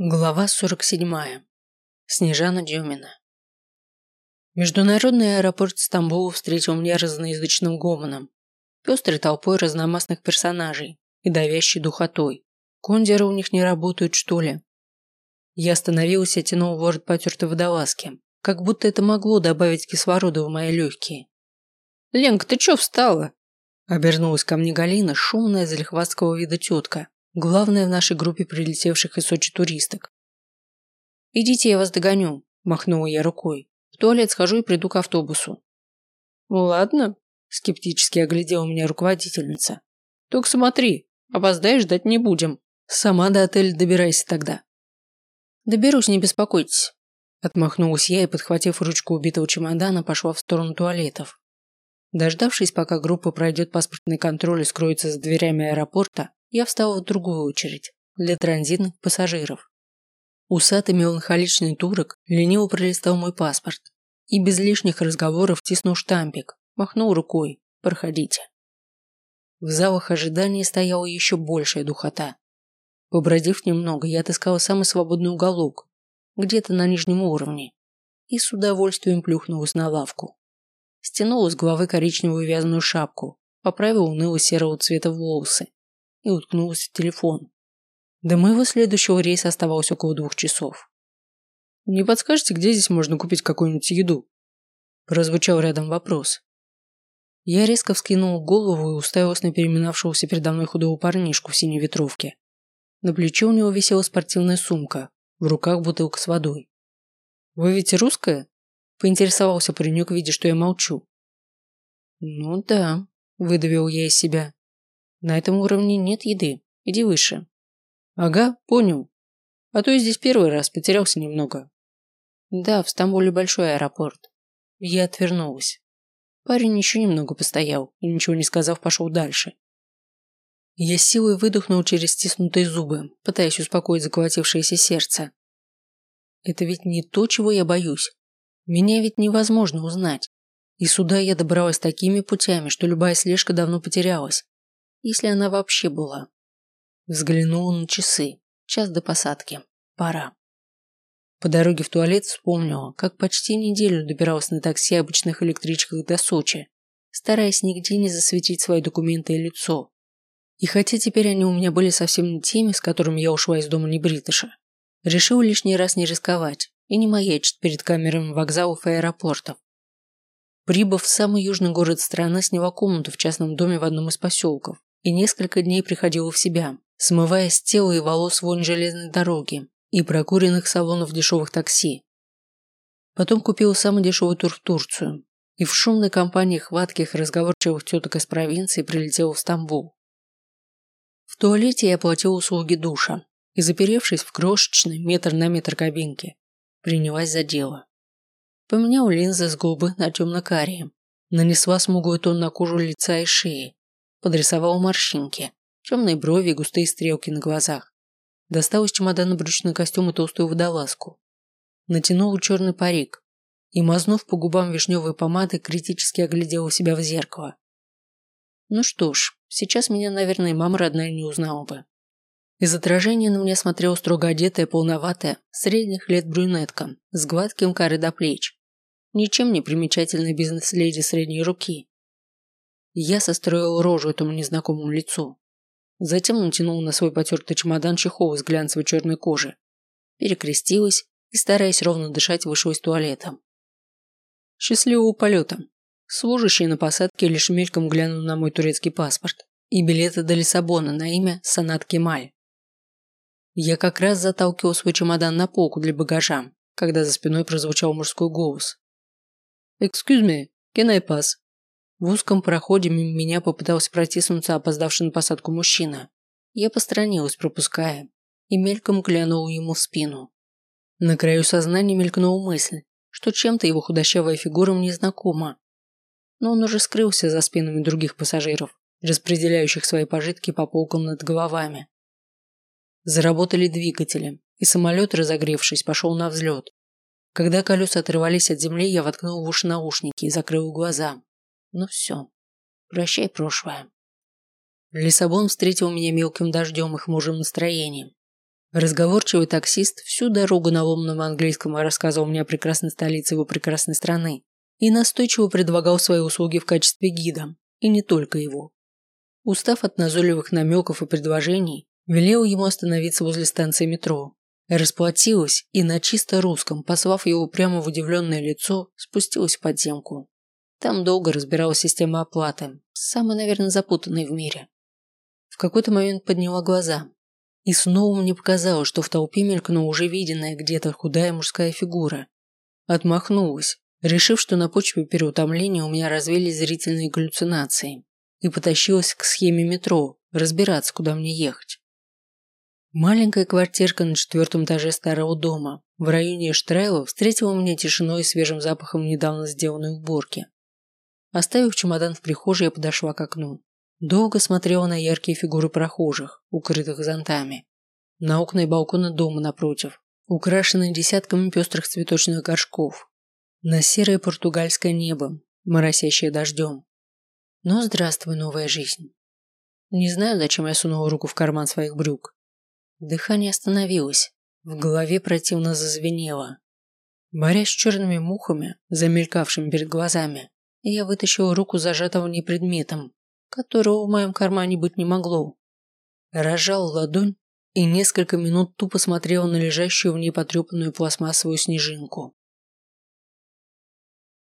Глава 47. Снежана Дюмина. Международный аэропорт Стамбула встретил меня разноязычным гомоном, пестрой толпой разномастных персонажей и давящей духотой. Кондеры у них не работают, что ли? Я остановился и тянул ворот потертой водолазки, как будто это могло добавить кислорода в мои легкие. «Ленка, ты чё встала?» Обернулась ко мне Галина, шумная, залихватского вида тетка, Главное в нашей группе прилетевших из Сочи туристок. «Идите, я вас догоню», – махнула я рукой. «В туалет схожу и приду к автобусу». «Ладно», – скептически оглядела меня руководительница. «Только смотри, опоздаешь, ждать не будем. Сама до отеля добирайся тогда». «Доберусь, не беспокойтесь», – отмахнулась я и, подхватив ручку убитого чемодана, пошла в сторону туалетов. Дождавшись, пока группа пройдет паспортный контроль и скроется за дверями аэропорта, я встал в другую очередь, для транзитных пассажиров. Усатый меланхоличный турок лениво пролистал мой паспорт и без лишних разговоров тиснул штампик, махнул рукой «Проходите». В залах ожидания стояла еще большая духота. Побродив немного, я отыскала самый свободный уголок, где-то на нижнем уровне, и с удовольствием плюхнулась на лавку. Стянула с головы коричневую вязаную шапку, поправила уныло серого цвета волосы и уткнулась в телефон. До моего следующего рейса оставалось около двух часов. «Не подскажете, где здесь можно купить какую-нибудь еду?» Прозвучал рядом вопрос. Я резко вскинул голову и уставилась на переминавшегося передо мной худого парнишку в синей ветровке. На плече у него висела спортивная сумка, в руках бутылка с водой. «Вы ведь русская?» – поинтересовался паренек, видя, что я молчу. «Ну да», – выдавил я из себя. На этом уровне нет еды. Иди выше. Ага, понял. А то я здесь первый раз потерялся немного. Да, в Стамбуле большой аэропорт. Я отвернулась. Парень еще немного постоял и, ничего не сказав, пошел дальше. Я силой выдохнул через стиснутые зубы, пытаясь успокоить заколотившееся сердце. Это ведь не то, чего я боюсь. Меня ведь невозможно узнать. И сюда я добралась такими путями, что любая слежка давно потерялась если она вообще была. Взглянула на часы. Час до посадки. Пора. По дороге в туалет вспомнила, как почти неделю добиралась на такси обычных электричках до Сочи, стараясь нигде не засветить свои документы и лицо. И хотя теперь они у меня были совсем не теми, с которыми я ушла из дома Небритыша, решил лишний раз не рисковать и не маячить перед камерами вокзалов и аэропортов. Прибыв в самый южный город страны, сняла комнату в частном доме в одном из поселков и несколько дней приходила в себя, смывая с тела и волос вонь железной дороги и прокуренных салонов дешевых такси. Потом купила самый дешевый тур в Турцию и в шумной компании хватких разговорчивых теток из провинции прилетела в Стамбул. В туалете я оплатила услуги душа и, заперевшись в крошечной метр на метр кабинке, принялась за дело. Поменяла линзы с губы на темно-карие, нанесла смуглый тон на кожу лица и шеи подрисовал морщинки, темные брови и густые стрелки на глазах. Достал из чемодана брючный костюм и толстую водолазку. Натянул черный парик и, мазнув по губам вишневой помадой, критически оглядел себя в зеркало. Ну что ж, сейчас меня, наверное, мама родная не узнала бы. Из отражения на меня смотрела строго одетая, полноватая, средних лет брюнетка, с гладким коры до плеч. Ничем не примечательная бизнес-леди средней руки, я состроил рожу этому незнакомому лицу. Затем натянул на свой потертый чемодан чехол из глянцевой черной кожи. Перекрестилась и, стараясь ровно дышать, вышла из туалета. Счастливого полета. Служащий на посадке лишь мельком глянул на мой турецкий паспорт и билеты до Лиссабона на имя Санат Кемаль. Я как раз заталкивал свой чемодан на полку для багажа, когда за спиной прозвучал мужской голос. «Excuse me, can I pass?» В узком проходе мимо меня попытался протиснуться опоздавший на посадку мужчина. Я постранилась, пропуская, и мельком глянула ему в спину. На краю сознания мелькнула мысль, что чем-то его худощавая фигура мне знакома. Но он уже скрылся за спинами других пассажиров, распределяющих свои пожитки по полкам над головами. Заработали двигатели, и самолет, разогревшись, пошел на взлет. Когда колеса отрывались от земли, я воткнул в уши наушники и закрыл глаза. Ну все, прощай прошлое. Лиссабон встретил меня мелким дождем и хмурым настроением. Разговорчивый таксист всю дорогу на ломаном английском рассказывал мне о прекрасной столице его прекрасной страны и настойчиво предлагал свои услуги в качестве гида, и не только его. Устав от назойливых намеков и предложений, велел ему остановиться возле станции метро. Расплатилась и на чисто русском, послав его прямо в удивленное лицо, спустилась в подземку. Там долго разбиралась система оплаты, самая, наверное, запутанная в мире. В какой-то момент подняла глаза. И снова мне показалось, что в толпе мелькнула уже виденная где-то худая мужская фигура. Отмахнулась, решив, что на почве переутомления у меня развились зрительные галлюцинации, и потащилась к схеме метро, разбираться, куда мне ехать. Маленькая квартирка на четвертом этаже старого дома в районе Штрайла встретила меня тишиной и свежим запахом недавно сделанной уборки. Оставив чемодан в прихожей, я подошла к окну. Долго смотрела на яркие фигуры прохожих, укрытых зонтами. На окна и балконы дома напротив, украшенные десятками пестрых цветочных горшков. На серое португальское небо, моросящее дождем. Но здравствуй, новая жизнь. Не знаю, зачем я сунула руку в карман своих брюк. Дыхание остановилось, в голове противно зазвенело. Борясь с черными мухами, замелькавшими перед глазами, я вытащил руку зажатого не предметом, которого в моем кармане быть не могло. Разжал ладонь и несколько минут тупо смотрел на лежащую в ней потрепанную пластмассовую снежинку.